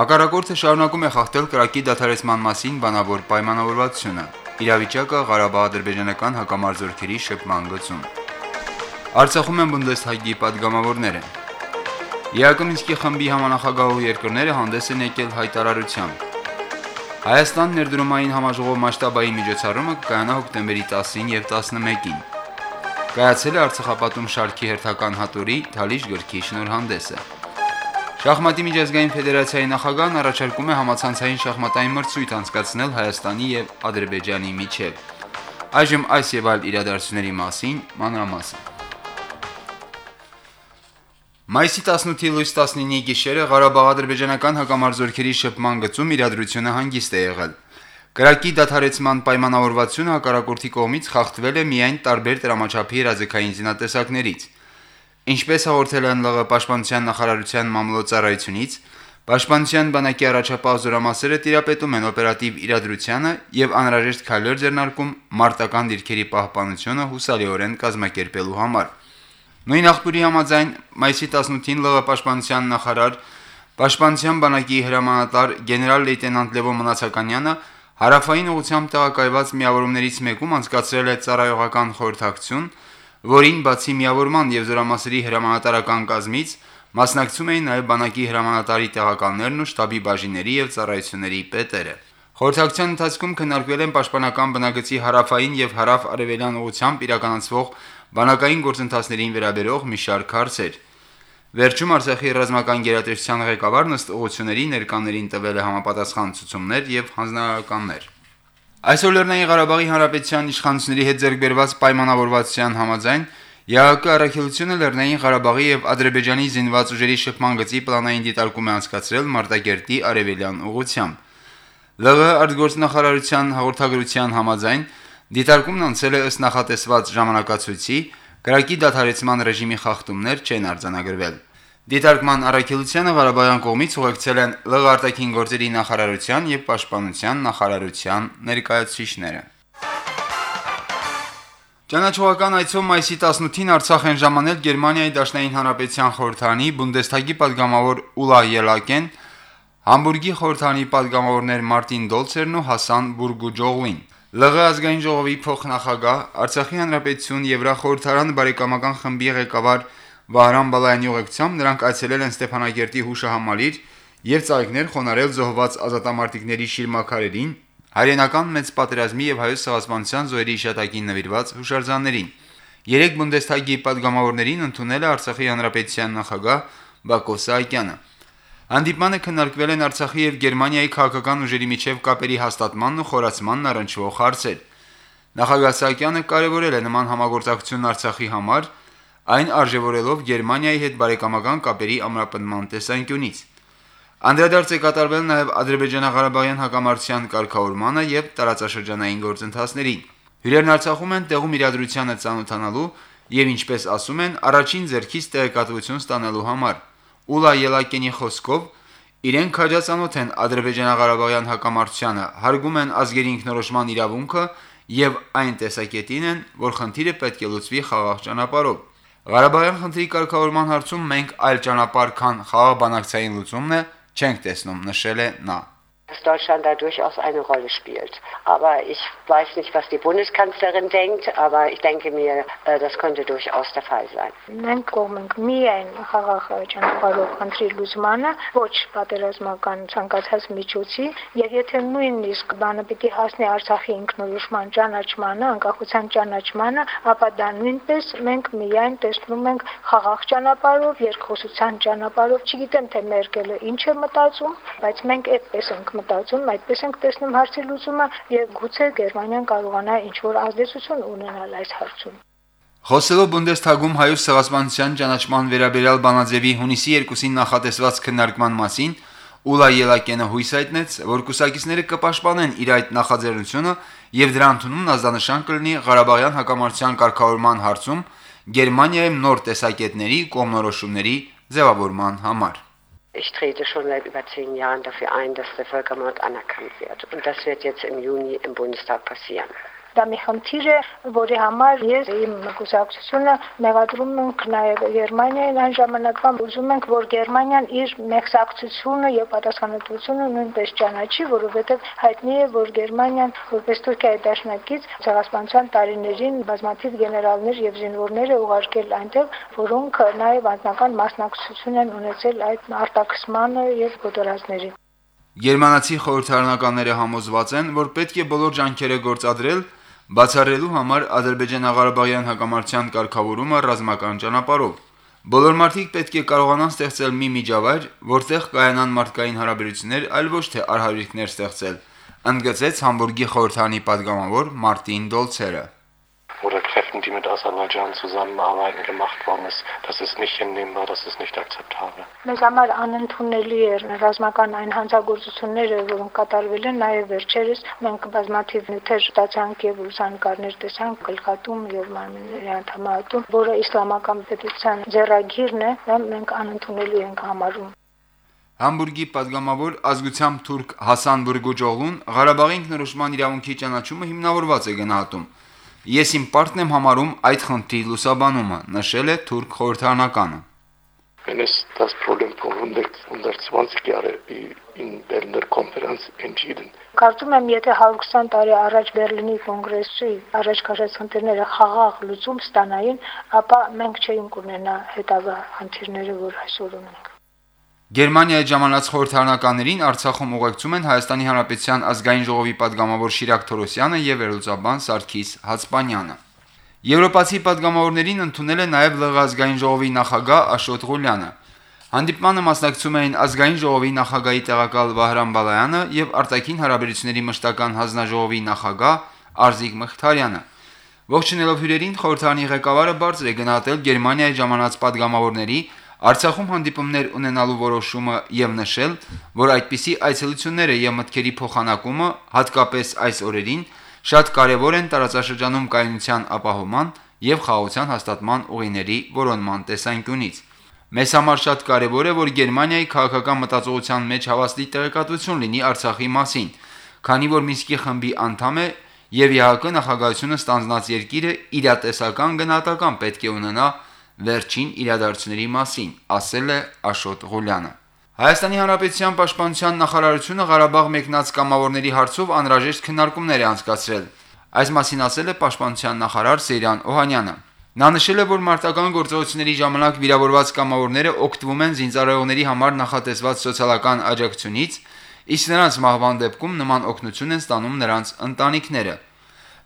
Հակառակորդը շարունակում է խախտել կրակի դադարեցման մասին բանավոր պայմանավորվածությունը։ Իրավիճակը Ղարաբաղ-ադրբեջանական հակամարձությունների շփման գծում։ Արցախում են Բունդեսթագի падգամավորները։ Յակոմինսկի խմբի համանախագահու երկրները հանդես են եկել հայտարարությամբ։ Հայաստան ներդրումային համաժողով մասշտաբային միջոցառումը կկայանա հոկտեմբերի 10-ին եւ 11-ին։ Կայացել է Արցախապատում շարքի հերթական հատորի Թալիշ գրքի շնորհանդեսը։ Շախմատի միջազգային ֆեդերացիայի նախագահն առաջարկում է համացանցային շախմատային մրցույթ անցկացնել Հայաստանի եւ Ադրբեջանի միջև։ Այժմ այս եւ այլ իրադարձությունների մասին մանրամասն։ Մայիսի 18-ի լույս 19-ի գիշերը Ղարաբաղ-ադրբեջանական հակամարտությունների շփման գծում իրադրությունը հանգիստ է եղել։ Կրակի դադարեցման պայմանավորվածությունը հակառակորդի կողմից խախտվել է միայն տարբեր դրամաչափի երազեկային զինատեսակներից։ Ինչպես հաղորդել են ԼՂ պաշտպանության նախարարության մամլոյցարայությունից, Պաշտպանության բանակի առաջապահ զորամասերը տիրապետում են օպերատիվ իրադրությանը եւ անհրաժեշտ քայլեր ձեռնարկում մարտական դիրքերի պահպանությունը հուսալիորեն կազմակերպելու համար։ Նույն աղբյուրի համաձայն մայիսի 18-ին ԼՂ պաշտպանության նախարար Պաշտպանության բանակի հրամանատար գեներալ լեյտենանտ Լևո Մնացականյանը հարավային ուղությամբ տեղակայված միավորումներից մեկում անցկացրել է ծառայողական խորհրդակցություն, որին բացի միավորման եւ զորամասերի հրամանատարական կազմից մասնակցում էին նաեւ բանակի հրամանատարի տեղականներն ու շտաբի բաժինների եւ ծառայությունների պետերը։ Խորհրդակցության ընթացքում քննարկվել են պաշտպանական բնագծի հարավային եւ հարավ-արևելյան ուղությամբ իրականացվող բանակային գործընթացներին վերաբերող մի շարք հարցեր։ Վերջում Արցախի ռազմական գերատեսչության ղեկավարն ըստ ուղությունների ներկաներին տվել է համապատասխան ցուցումներ եւ հանձնարարականներ։ Այսօր Լեռնային Ղարաբաղի Հանրապետության իշխանությունների հետ ձեռքբերված պայմանավորվածության համաձայն ՀԱԿ առաքելությունը Լեռնային Ղարաբաղի եւ Ադրբեջանի զինված ուժերի շփման գծի պլանային դիտարկում է անցկացրել Մարտակերտի արևելյան ուղությամբ։ ԼՂ արտգործնախարարության հաղորդագրության համաձայն դիտարկումն անցել է ըստ նախատեսված ժամանակացույցի, Կրակի դադարեցման ռեժիմի խախտումներ չեն արձանագրվել։ Դիտարկման առաքելությանը Ղարաբաղյան կողմից ուղեկցել են ԼՂ արտաքին գործերի նախարարության եւ պաշտպանության նախարարության ներկայացուցիչները։ Ճանաչողական այցով մայիսի 18-ին Արցախ են ժամանել Գերմանիայի Դաշնային Հանրապետության խորհրդանի Բունդեսթագի падգամավոր Ուլա Ելակեն, Համբուրգի խորհրդանի падգամավորներ Մարտին Դոլցերն ու Հասան Բուրգուջողին։ ԼՂ ազգային ժողովի փոխնախագահ Արցախի Հանրապետություն Եվրախորհրդարան բարեկամական խմբի ղեկավար Վահրամ Բալայանի ուղեկցությամբ նրանք այցելել են Ստեփանագերտի հուշահամալիր եւ ծաղիկներ խոնարել զոհված ազատամարտիկների շիրմակարերին, հայրենական մեծ պատերազմի եւ հայոց ցեղասպանության զոհերի հիշատակին նվիրված հուշարձաններին։ Երեք Բունդեսթագի падգամավորներին ընդունել է Արցախի հանրապետության նախագահ Բակո Սահակյանը։ Հանդիպմանը քննարկվել են Արցախի եւ Գերմանիայի քաղաքական ուժերի միջև կապերի հաստատմանն ու խորացմանն առնչվող հարցեր։ Նախագահ Սահակյանը կարևորել է նման համագործակցությունն Արցախի համար այն արժևորելով Գերմանիայի հետ բարեկամական կապերի ամրապնդման տեսանկյունից։ Անդրադարձ է կատարվել նաև Ադրբեջանա-Ղարաբաղյան հակամարտության կարգավորմանը եւ տարածաշրջանային գործընթացներին։ Հյուրերն Արցախում են տեղում իրադրությանը ծանոթանալու եւ ինչպես ասում են, առաջին ձեռքից տեղեկատվություն ստանալու համար։ Ուլա Ելակենի խոսքով իրենք քաջացանոթ են Ադրբեջանա-Ղարաբաղյան հակամարտությանը, հարգում են ազգերի ինքնորոշման իրավունքը եւ այն տեսակետին են, որ խնդիրը պետք է լուծվի խաղաղ ճանապարհով։ Ղարաբաղյան խնդրի կարգավորման հարցում մենք այլ ճանապարհ քան խաղաղ բանակցային լուծումն է չենք տեսնում, նշել է նա dass Deutschland da durchaus eine Rolle spielt. Aber ich weiß nicht, was die Bundeskanzlerin denkt, aber ich denke mir, äh, das könnte durchaus der Fall sein. Մենք կողմենք միայն խաղաղ ճանապարհով քննի լուծմանը, ոչ պատերազմական ցանկացած միջոցի, եւ եթե նույնիսկ բանը պիտի հասնի Արցախի ինքնորոշման ճանաչմանը, անկախության ճանաչմանը, ապա դա նույնպես մենք միայն տեսնում ենք խաղաղ ճանապարհով, երկխոսության ճանապարհով, չգիտեմ թե Մերկելը ինչ է մտածում, բայց մենք այդպես ենք մտածում, այդպես ենք տեսնում հարցի լուծումը եւ գուցե Գերմանիան կարողանա ինչ-որ ազդեցություն ունենալ այս հարցում։ Խոսելով Բունդեսթագում հայոց ցեղասպանության ճանաչման վերաբերյալ բանաձևի հունիսի 2-ին նախատեսված քննարկման մասին, Ուլա Ելակյանը հույս հայտնեց, որ կուսակիցները կպաշտպանեն իր այդ նախաձեռնությունը եւ դրա ընդունումն ազդանշան կլինի Ղարաբաղյան հակամարտության կարգավորման հարցում Գերմանիայում նոր տեսակետների կողմնորոշումների ձևավորման համար։ Ich trete schon seit über zehn Jahren dafür ein, dass der Völkermord anerkannt wird. Und das wird jetzt im Juni im Bundestag passieren. Դա մի խնդիր է, որի համար ես իմ կուսակցությունը մեղադրում ենք նաև Գերմանիային այն ժամանակվան ուզում ենք, որ Գերմանիան իր մեղսակցությունը եւ պատասխանատվությունը նույնպես ճանաչի, որովհետեւ հայտնի է, որ Գերմանիան որպես Թուրքիայի դաշնակից ցեղասպանության տարիներին բազմաթիվ գեներալներ եւ զինվորներ է ուղարկել այնտեղ, որոնք նաև անձնական մասնակցություն են ունեցել այդ արտաքսմանը եւ գոտորածներին։ Գերմանացի խորհրդարանականները համոզված են, որ պետք է բոլոր ջանքերը գործադրել բացառելու համար Ադրբեջանա-Ղարաբաղյան հակամարտության կարգավորումը ռազմական ճանապարհով։ Բոլոր մարդիկ պետք է կարողանան ստեղծել մի միջավայր, որտեղ կայանան մարդկային հարաբերություններ, այլ ոչ թե արհավիրքներ ստեղծել, ընդգծեց Համբուրգի խորհրդանի падգամավոր Մարտին Դոլցերը die mit Aserbaidschan zusammenarbeiten, gemacht worden ist. Das ist nicht hinnehmbar, das ist nicht akzeptabel. Մեզ համար անընդունելի էր ռազմական այն հանցագործությունները, որոնք կատարվել են, նաև վերջերս մենք բազմաթիվ նյութեր ստացանք եւ լուսանկարներ տեսանք Կլկատում եւ Մարմինների անդամատում, որը իսլամական պետության ձեռագիրն է, մենք անընդունելի ենք համարում։ Համբուրգի падգամավոր ազգությամբ թուրք Հասան Բուրգոջօղլուն Ղարաբաղի ինքնորոշման իրավունքի ճանաչումը հիմնավորված է գնահատում։ Ես իմ պարտն եմ համարում այդ խնդրի լուսաբանումը, նշել է թուրք խորհրդանականը։ es das Problem von 100, 120 Jahre in Berliner Konferenz entschieden. Կարծում եմ, եթե 120 տարի առաջ Բերլինի կոնգրեսի առաջ քաշած խնդիրները խաղաղ լուծում ստանային, ապա մենք չէինք ունենա հետագա խնդիրները, որ այսօր ունենք։ Գերմանիայի ժամանած խորհրդարանականներին Արցախում ուղեկցում են Հայաստանի Հանրապետության ազգային ժողովի падգամավոր Շիրակ Թորոսյանը եւ վերլուծաբան Սարգիս Հացպանյանը։ Եվրոպացի падգամավորներին ընդունել է նաեւ ԼՂ ազգային ժողովի նախագահ Աշոտ Ղուլյանը։ Հանդիպմանը մասնակցում էին ազգային ժողովի նախագահի տեղակալ Վահրամ Բալայանը եւ արտաքին հարաբերությունների մշտական հանձնաժողովի նախագահ Արզիկ Մխիթարյանը։ Ողջունելով հյուրերին խորհրդարանի ղեկավարը բարձր է գնահատել Գերմանիայի ժամանած падգամավորների Արցախում հանդիպումներ ունենալու որոշումը եւ նշել, որ այդպիսի այցելությունները եւ մտքերի փոխանակումը հատկապես այս օրերին շատ կարեւոր են տարածաշրջանում կայունության ապահովման եւ խաղաղության հաստատման ուղիների որոնման տեսանկյունից։ Մեզ համար շատ կարեւոր է, որ Գերմանիայի քաղաքական մտածողության մեջ հավաստի տեղեկատվություն լինի Արցախի մասին, քանի որ Մինսկի խմբի անդամ է եւ ԵՀԿ նախագահությունը ստանձնած երկիրը իրատեսական գնահատական պետք է ունենա վերջին իրադարձությունների մասին, ասել է Աշոտ Ղուլյանը։ Հայաստանի Հանրապետության Պաշտպանության նախարարությունը Ղարաբաղ մեկնած կամավորների հարցով անհրաժեշտ քննարկումներ է անցկացրել։ Այս մասին ասել է Պաշտպանության նախարար Սեյրան Օհանյանը։ Նա նշել է, որ մարտական գործողությունների ժամանակ վիրավորված կամավորները օգտվում են զինծառայողների համար նախատեսված սոցիալական աջակցությունից, իսկ նրանց մահվան դեպքում նման օգնություն են ստանում նրանց ընտանիքները։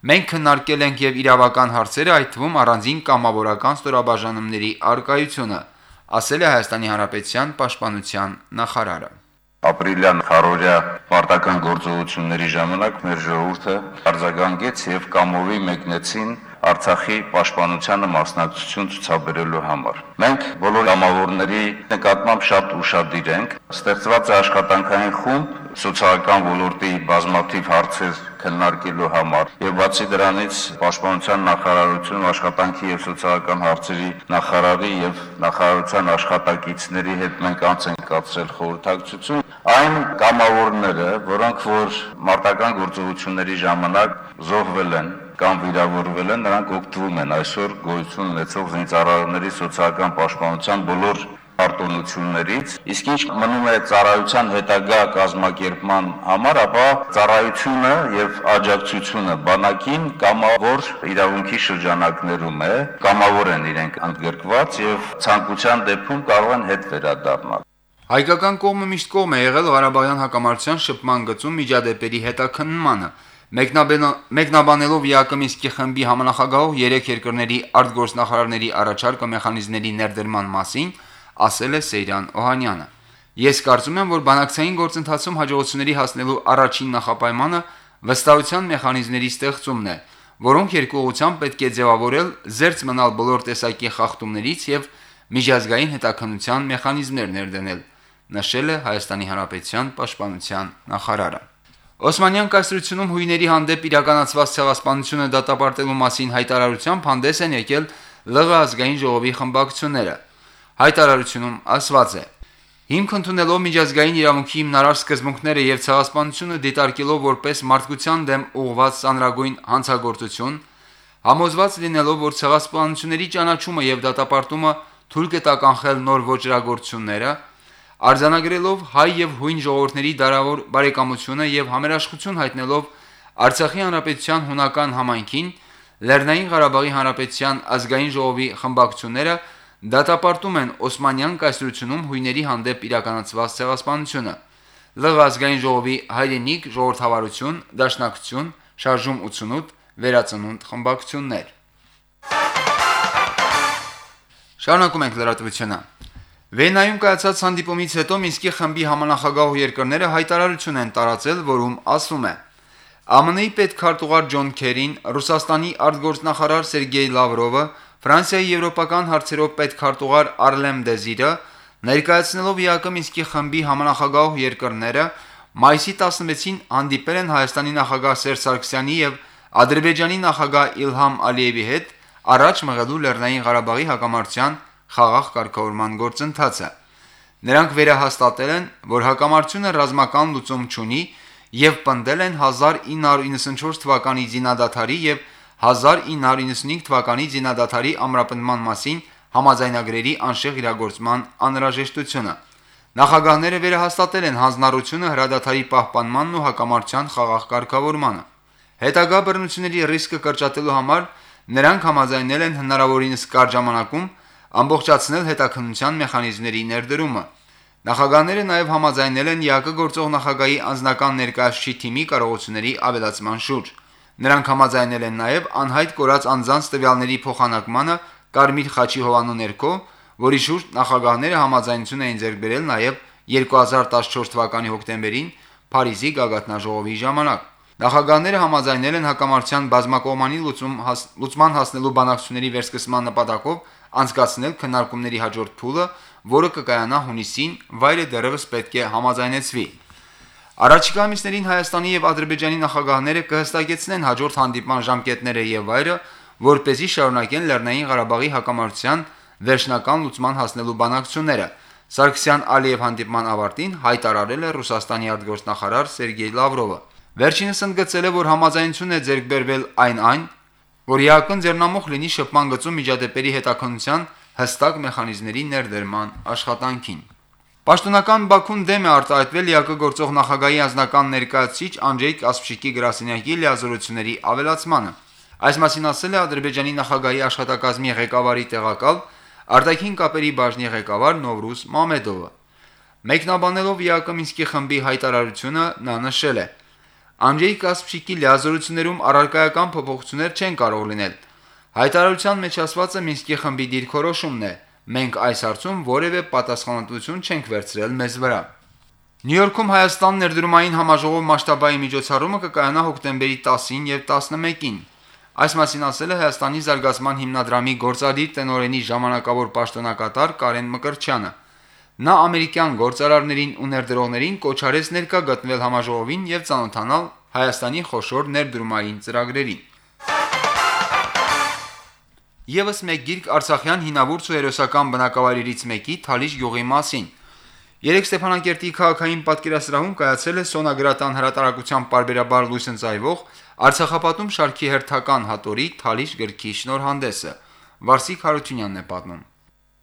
Մենք քննարկել ենք եւ իրավական հարցերը, այդ թվում առանձին կամավորական ստորաբաժանումների արկայությունը, ասել է Հայաստանի Հանրապետության պաշտպանության նախարարը ապրիլյան քարորյա պարտական գործողությունների ժամանակ մեր ժողովուրդը արձագանքեց եւ կամովի մեկնեցին Արցախի պաշտպանությանը մասնակցություն ցուցաբերելու համար։ Մենք բոլոր ամավորների նկատմամբ շատ ուրախadir ենք։ Ստեղծված է աշխատանքային խումբ սոցիալական ոլորտի բազմաթիվ հարցեր քննարկելու համար եւ բացի դրանից պաշտպանության նախարարությունը աշխատանքի եւ սոցիալական հարցերի նախարարի եւ նախարարության աշխատակիցների հետ մենք անց ենք կացրել խորհրդակցություն այն կամավորները, որոնք որ մարտական գործողությունների ժամանակ զոհվել են կամ վիրավորվել են, նրանք օգտվում են այսօր գոյություն ունեցող զինծառայողների սոցիալական պաշտպանության բոլոր արտոնություններից, իսկ ինչ մնում է ծառայության հետագա կազմակերպման համար, ապա ծառայությունը եւ աջակցությունը բանակին կամավոր իրավունքի շրջանակներում է, կամավոր են իրենք ընդգրկված եւ ցանկության դեպքում կարող են հետ վերադառնալ։ Հայկական կողմը միշտ կողմ է եղել Ղարաբաղյան հակամարտության շփման գծում միջադեպերի հետաքննմանը։ Մեկնաբանելով Յակոմիսկի խմբի համանախագահող 3 երկրների արտգործնախարարների առաջարկը մեխանիզմների ներդրման մասին, ասել է Սեյրան Օհանյանը։ Ես կարծում եմ, որ բանակցային գործընթացում հաջողությունների հասնելու առաջին նախապայմանը վստահության մեխանիզմների ստեղծումն է, որոնք երկու ուղղությամբ պետք է ձևավորել զերծ մնալ բոլոր տեսակի խախտումներից եւ միջազգային հետաքննության մեխանիզմներ ներդնել։ նշել է Հայաստանի Հանրապետության պաշտպանության նախարարը։ Օսմանյան կայսրությունում հույների հանդեպ իրականացված ցեղասպանությունը դատապարտելու մասին հայտարարությամբ հանդես են եկել ԼՂ ազգային ժողովի խմբակցությունները։ Հայտարարությունում ասված է. Հիմք ընդունելով միջազգային իրավունքի հիմնարար սկզբունքները եւ ցեղասպանությունը դիտարկելով որպես մարդկության դեմ ուղղված ծանրագույն հանցագործություն, համոզված լինելով, որ ցեղասպանությունների ճանաչումը եւ դատապարտումը թույլ կտա կանխել նոր ոչրագործությունները, արձանագրելով հայ եւ հույն ժողովրդների դարավոր բարեկամությունը եւ համերաշխություն հայտնելով Արցախի հանրապետության հունական համայնքին Լեռնային Ղարաբաղի հանրապետության ազգային ժողովի խմբակցությունները դատապարտում են Օսմանյան կայսրությունում հույների հանդեպ իրականացված ցեղասպանությունը։ ԼՂ ազգային ժողովի հայրենիք ժողովրդավարություն, դաշնակցություն, շարժում 88, վերածնունդ խմբակցություններ։ Շարունակում ենք լրատվությունը։ Վենայում կայացած հանդիպումից հետո Մինսկի խմբի համանախագահ երկրները հայտարարություն են տարածել, որում ասում է. ԱՄՆ-ի պետքարտուղար Ջոն Քերին, Ռուսաստանի արտգործնախարար Սերգեյ Լավրովը, Ֆրանսիայի եվրոպական հարցերով պետքարտուղար Արլեմ Դեզիրը ներկայացնելով ԵԱԿ Մինսկի խմբի համանախագահ երկրները մայիսի 16-ին հանդիպել են Հայաստանի նախագահ Սերժ Սարգսյանի եւ Ադրբեջանի նախագահ Իլհամ Ալիևի հետ առաջ մղելու Լեռնային Ղարաբաղի հակամարտության խաղաղ կարգավորման գործընթացը։ Նրանք վերահաստատել են, որ հակամարտությունը ռազմական լուծում չունի եւ պնդել են 1994 թվականի զինադադարի եւ 1995 թվականի զինադադարի ամրապնդման մասին համաձայնագրերի անշեղ իրագործման անհրաժեշտությունը։ Նախագահները վերահաստատել են հանձնառությունը հրադադարի պահպանմանն ու հակամարտության խաղաղ կարգավորմանը։ Հետագա բռնությունների ռիսկը կրճատելու համար նրանք համաձայնել են հնարավորինս կարճ ժամանակում ամբողջացնել հետաքննության մեխանիզմների ներդրումը։ Նախագահները նաև համաձայնել են ՀԱԿ գործող նախագահի անձնական ներկայացուցիչ թիմի կարողությունների ավելացման շուրջ։ Նրանք համաձայնել են նաև անհայտ կորած անձանց տվյալների փոխանակմանը Կարմիր խաչի հովանու ներքո, որի շուրջ նախագահները համաձայնություն էին ձեռք բերել նաև 2014 թվականի հոկտեմբերին Փարիզի գագաթնաժողովի ժամանակ։ Նախագահները համաձայնել են հակամարտության բազմակողմանի լուծում հաս, լուծման հասնելու բանակցությունների վերսկսման նպատակով անցկացնել քննարկումների հաջորդ փուլը, որը կկայանա հունիսին, վայրը դեռևս պետք է համաձայնեցվի։ Առաջիկա ամիսներին Հայաստանի եւ Ադրբեջանի նախագահները կհստակեցնեն հաջորդ հանդիպման ժամկետները եւ վայրը, որ เป զի շարունակեն Լեռնային Ղարաբաղի հակամարտության վերջնական լուծման հասնելու բանակցությունները։ Սարգսյան-Ալիև հանդիպման ավարտին հայտարարել է Ռուսաստանի արտգործնախարար Սերգեյ Լավրովը։ Վերջինս ընդգծել է, որ համաձայնություն է ձեռք բերվել այն այն, որ ՀԱԿ-ն ձեռնամուխ լինի շփման գծում միջադեպերի հետաքննության հստակ մեխանիզմների ներդրման աշխատանքին։ Պաշտոնական Բաքուն դեմ է արտահայտվել ՀԱԿ գործող նախագահի անձնական ներկայացուցիչ Անջեյ Կասպշիկի գրասենյակի լիազորությունների ավելացմանը։ Այս մասին ասել է Ադրբեջանի նախագահի աշխատակազմի ղեկավարի տեղակալ արտաքին կապերի բաժնի ղեկավար Նովրուզ Մամեդովը։ Մեկնաբանելով ՀԱԿ Մինսկի խմբի հայտարարությունը նա նշել է. Անջեյ Կասպշիկի լիազորություններում առարկայական փոփոխություններ չեն կարող լինել։ Հայտարարության մեջ ասվածը Մինսկի խմբի դիրքորոշումն է։ Մենք այս հարցում որևէ պատասխանատվություն չենք վերցրել մեզ վրա։ Նյու Յորքում Հայաստան ներդրումային համաժողով մասշտաբային միջոցառումը կկայանա հոկտեմբերի 10-ին եւ 11-ին։ Այս մասին ասել է Հայաստանի զարգացման հիմնադրամի գործադիր տնօրենի ժամանակավոր պաշտոնակատար Կարեն Մկրչյանը։ Նա ամերիկյան գործարարներին ու ներդրողներին կոչարեց ներկա գտնվել համաժողովին եւ ցանոթանալ Հայաստանի խոշոր ներդրումային ծրագրերին։ Եվս մեկ գիրք Արցախյան հինավուրց ու հերոսական բնակավայրերից մեկի Թալիշ գյուղի մասին։ Երեք Ստեփանակերտի քաղաքային պատկերասրահում կայացել է Սոնագրատան հրատարակության parberabar լույս ընծայվող Արցախապատում շարքի հերթական հատորի Թալիշ գրքի շնորհանդեսը։ Վարսիկ Հարությունյանն է պատմում։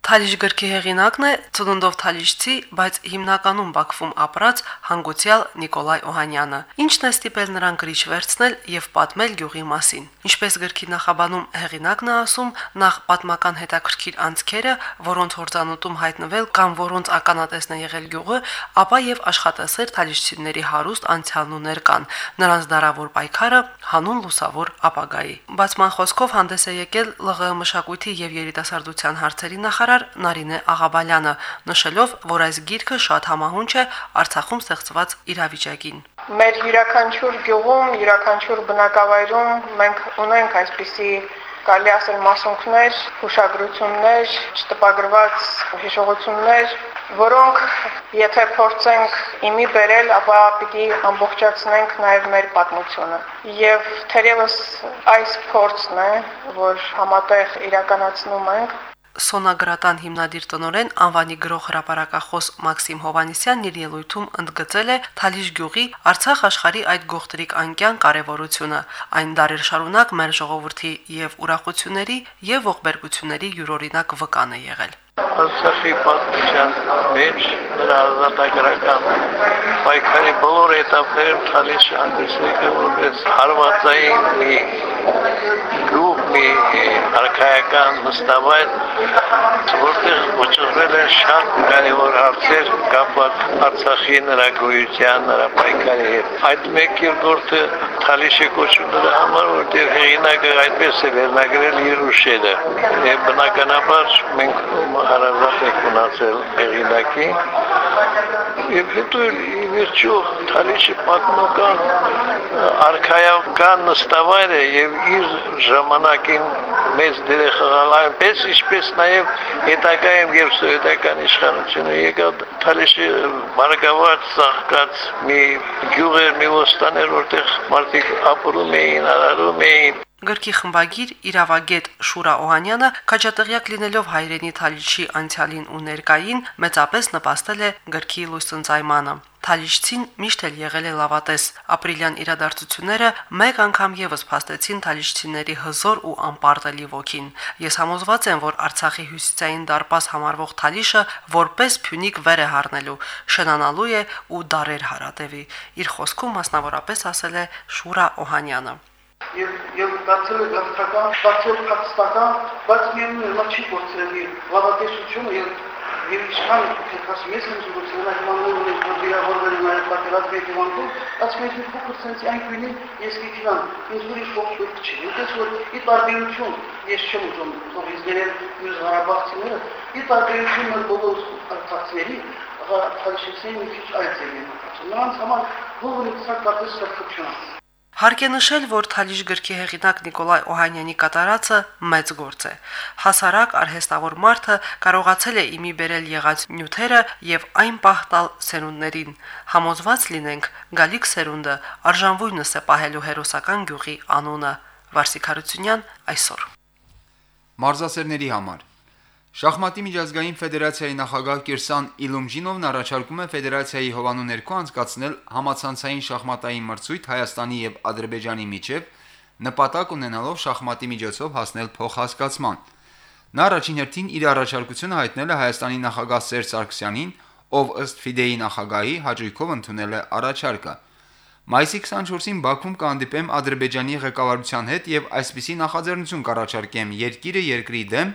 Թալիշ գրքի հեղինակն է ծնունդով թալիշցի, բայց հիմնականում Բաքվում ապրած հանգուցյալ Նիկոլայ Օհանյանը։ Ինչն է ստիպել նրան գրիչ վերցնել եւ պատմել գյուղի մասին։ Ինչպես գրքի նախաբանում հեղինակն է ասում, նախ պատմական հետաքրքիր անցքերը, որոնց հորձանուտում հայտնվել կամ որոնց ականատեսն է եղել գյուղը, ապա եւ աշխատասեր թալիշցիների հարուստ անցյալն ու ներկան, նրանց դարավոր պայքարը հանուն լուսավոր ապագայի։ Բացման խոսքով հանդես է եկել ԼՂ մշակույթի եւ երիտասարդության հարցերի նախարար նախարար Նարինե Աղաբալյանը, նշելով, որ այս գիրքը շատ համահունչ է Արցախում ստեղծված իրավիճակին։ Մեր յուրաքանչյուր գյուղում, յուրաքանչյուր բնակավայրում մենք ունենք այսպիսի կարելի ասել մասունքներ, հուշագրություններ, չտպագրված հիշողություններ, որոնք եթե փորձենք իմի բերել, ապա պիտի ամբողջացնենք նաև մեր պատմությունը։ Եվ թերևս այս փորձն է, որ համատեղ իրականացնում ենք Սոնագրատան հիմնադիր տնորեն անվանի գրող հրապարակախոս Մաքսիմ Հովանիսյանն իր ելույթում ընդգծել է Թալիշ գյուղի Արցախ աշխարի այդ գողտրիկ անկյան կարևորությունը։ Այն դարեր շարունակ մեր ժողովրդի եւ ուրախությունների եւ ողբերգությունների յուրօրինակ վկան է եղել։ Արցախի պատմության մեջ նրա ազատագրական պայքարի բոլոր этапներում Թալիշ հանդիսել է որպես հարվածային գյուղ մի արքայական նստավայր, որտեղ ոչռվել են շատ կարևոր հարցեր կապված Արցախի նրա գոյության, նրա պայքարի հետ։ Այդ մեկ երկրորդը Թալիշի կոչում նրա համար, որտեղ հեղինակը այդպես է վերնագրել իր ուշերը։ Եվ բնականաբար մենք հարազատ ենք մնացել հեղինակի եւ հետո ի վերջո Թալիշի պատմական արքայական նստավայր է եւ իր ժամանակին մեծ դեր խաղալ այնպես ինչպես նաև հետագայում երբ սովետական իշխանությունը եկավ Թալիշի բարգավաճ ցաղկած մի գյուղեր մի ոստաներ որտեղ մարդիկ ապրում էին, արարում էին Գրքի խմբագիր իրավագետ Շուրա Օհանյանը քաջատեղյակ լինելով հայրենի Թալիշի անցյալին ու ներկային մեծապես նպաստել է գրքի լույսընծայմանը։ Թալիշցին միշտ էլ եղել է լավատես։ Ապրիլյան իրադարձությունները մեկ անգամ եւս փաստեցին Թալիշցիների հզոր ու անպարտելի ոգին։ Ես համոզված եմ, որ Արցախի հյուսիսային դարպաս համարվող Թալիշը որպես փյունիկ վեր է հառնելու, շնանալու է ու դարեր հարատևի։ Իր խոսքում մասնավորապես ասել է Շուրա Օհանյանը եւ եւ դարձել է գաղթական, դարձել փաստական, բայց միևնույն է, չի փորձել լավատեսությունը եւ եւ իշխան զուգել այդ մանրը որ որ վիրավորվել են այդ պատերազմի հետևանքով, բայց մեզ մի փոքր sense այն քույնի ես գիտեմ, ինձ ուրիշ փոքր պետք չի։ Ուտես որ ի տարբերություն ես չեմ ուզում թող իզներել մյուս Ղարաբաղցիները, ի տարբերություն մեր բոլոր արցախցիների Ղարաբաղցիների մի քիչ այլ ձև են։ Նրանց համար հողը ցանկապես սրբություն է։ Հարկ է նշել, որ Թալիշ գրքի հեղինակ Նիկոլայ Օհանյանի կատարածը մեծ գործ է։ Հասարակ արհեստավոր մարդը կարողացել է իմի բերել եղած նյութերը եւ այն պահտալ սերունդներին։ Համոզված լինենք, գալիք սերունդը արժանվույնս է պահելու հերոսական գյուղի անունը։ Վարսիկ Հարությունյան այսօր։ Մարզասերների համար Շախմատի միջազգային ֆեդերացիայի նախագահ Կիրսան Իլումժինովն առաջարկում է ֆեդերացիայի հովանու ներքո անցկացնել համացանցային շախմատային մրցույթ Հայաստանի եւ Ադրբեջանի միջև, նպատակ ունենալով շախմատի միջոցով հասնել փոխհասկացման։ Նա առաջին հերթին իր առաջարկությունը հայտնել է Հայաստանի նախագահ Սերժ Սարգսյանին, ով ըստ Ֆիդեի նախագահի հաջողքով ընդունել է առաջարկը։ Մայիսի 24-ին Բաքվում կհանդիպեմ Ադրբեջանի ղեկավարության հետ եւ այսպիսի նախաձեռնություն կառաջարկեմ երկիրը երկրի դեմ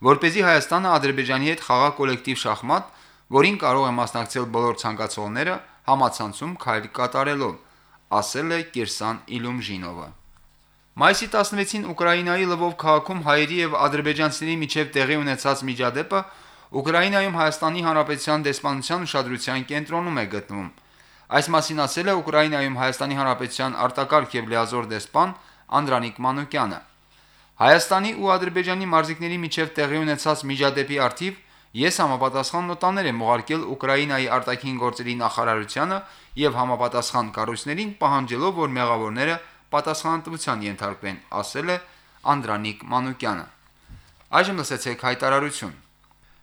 որ เป զի Հայաստանը Ադրբեջանի հետ խաղա կոլեկտիվ շախմատ, որին կարող է մասնակցել բոլոր ցանկացողները համացանցում քայլ կատարելով, ասել է Կիրսան Իլումժինովը։ Մայիսի 16-ին Ուկրաինայի Լվով քաղաքում հայերի եւ ադրբեջանցիների միջև տեղի ունեցած միջադեպը Ուկրաինայում Հայաստանի Հանրապետության դեսպանության ուշադրության կենտրոնում է գտնվում։ Այս մասին ասել է Ուկրաինայում Հայաստանի Հանրապետության արտակարգ եւ լիազոր դեսպան Անդրանիկ Մանուկյանը։ Հայաստանի ու Ադրբեջանի մարզիկների միջև տեղի ունեցած միջադեպի արդիվ ես համապատասխան նոտաներ եմ ուղարկել Ուկրաինայի արտաքին գործերի նախարարությանը եւ համապատասխան կառույցներին պահանջելով, որ մեղավորները պատասխանատվության ենթարկվեն, ասել է Անդրանիկ Մանուկյանը։ Այժմ լսեցեք հայտարարություն։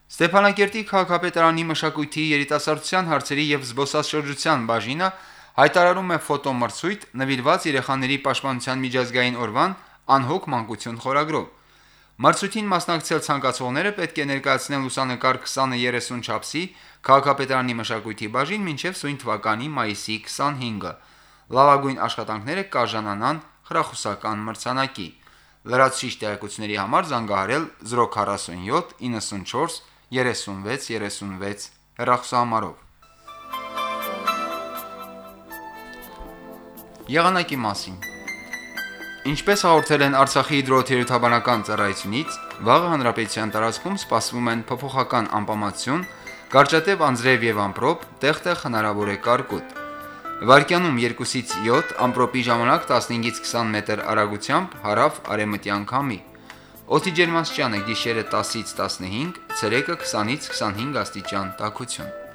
Ստեփանակերտի քաղաքապետարանի մշակույթի երիտասարդության հարցերի եւ զբոսաշրջության բաժինը հայտարարում է ֆոտոմրցույթ նվիրված երեխաների պաշտպանության միջազգային օրվան անհոգ մանկություն խորագրով։ Մարցույթին մասնակցել ցանկացողները պետք է ներկայացնեն լուսանկար 2030 չափսի քաղաքապետարանի մշակույթի բաժին մինչև սույն թվականի մայիսի 25-ը։ Լավագույն աշխատանքները կաժանանան խրախուսական մրցանակի։ Լրացուցիչ տեղեկությունների համար զանգահարել 047 94 36 36 հեռախոսահամարով։ Եղանակի մասին Ինչպես հաղորդել են Արցախի հիդրոթերապևտաբանական ծառայությունից, վաղը հանրապետության տարածքում սպասվում են փոփոխական անպամատություն, կարճատև անձրև եւ ամպրոպ, տեղտեղ հնարավոր է կարկուտ։ Վարկյանում 2-ից 7, ամպրոպի ժամանակ 15-ից 20 մետր արագությամբ հարավ արևմտյան քամի։ Օդի ջերմաստիճանը գիշերը 10-ից 15, ցերեկը 20-ից 25 աստիճան տաքություն։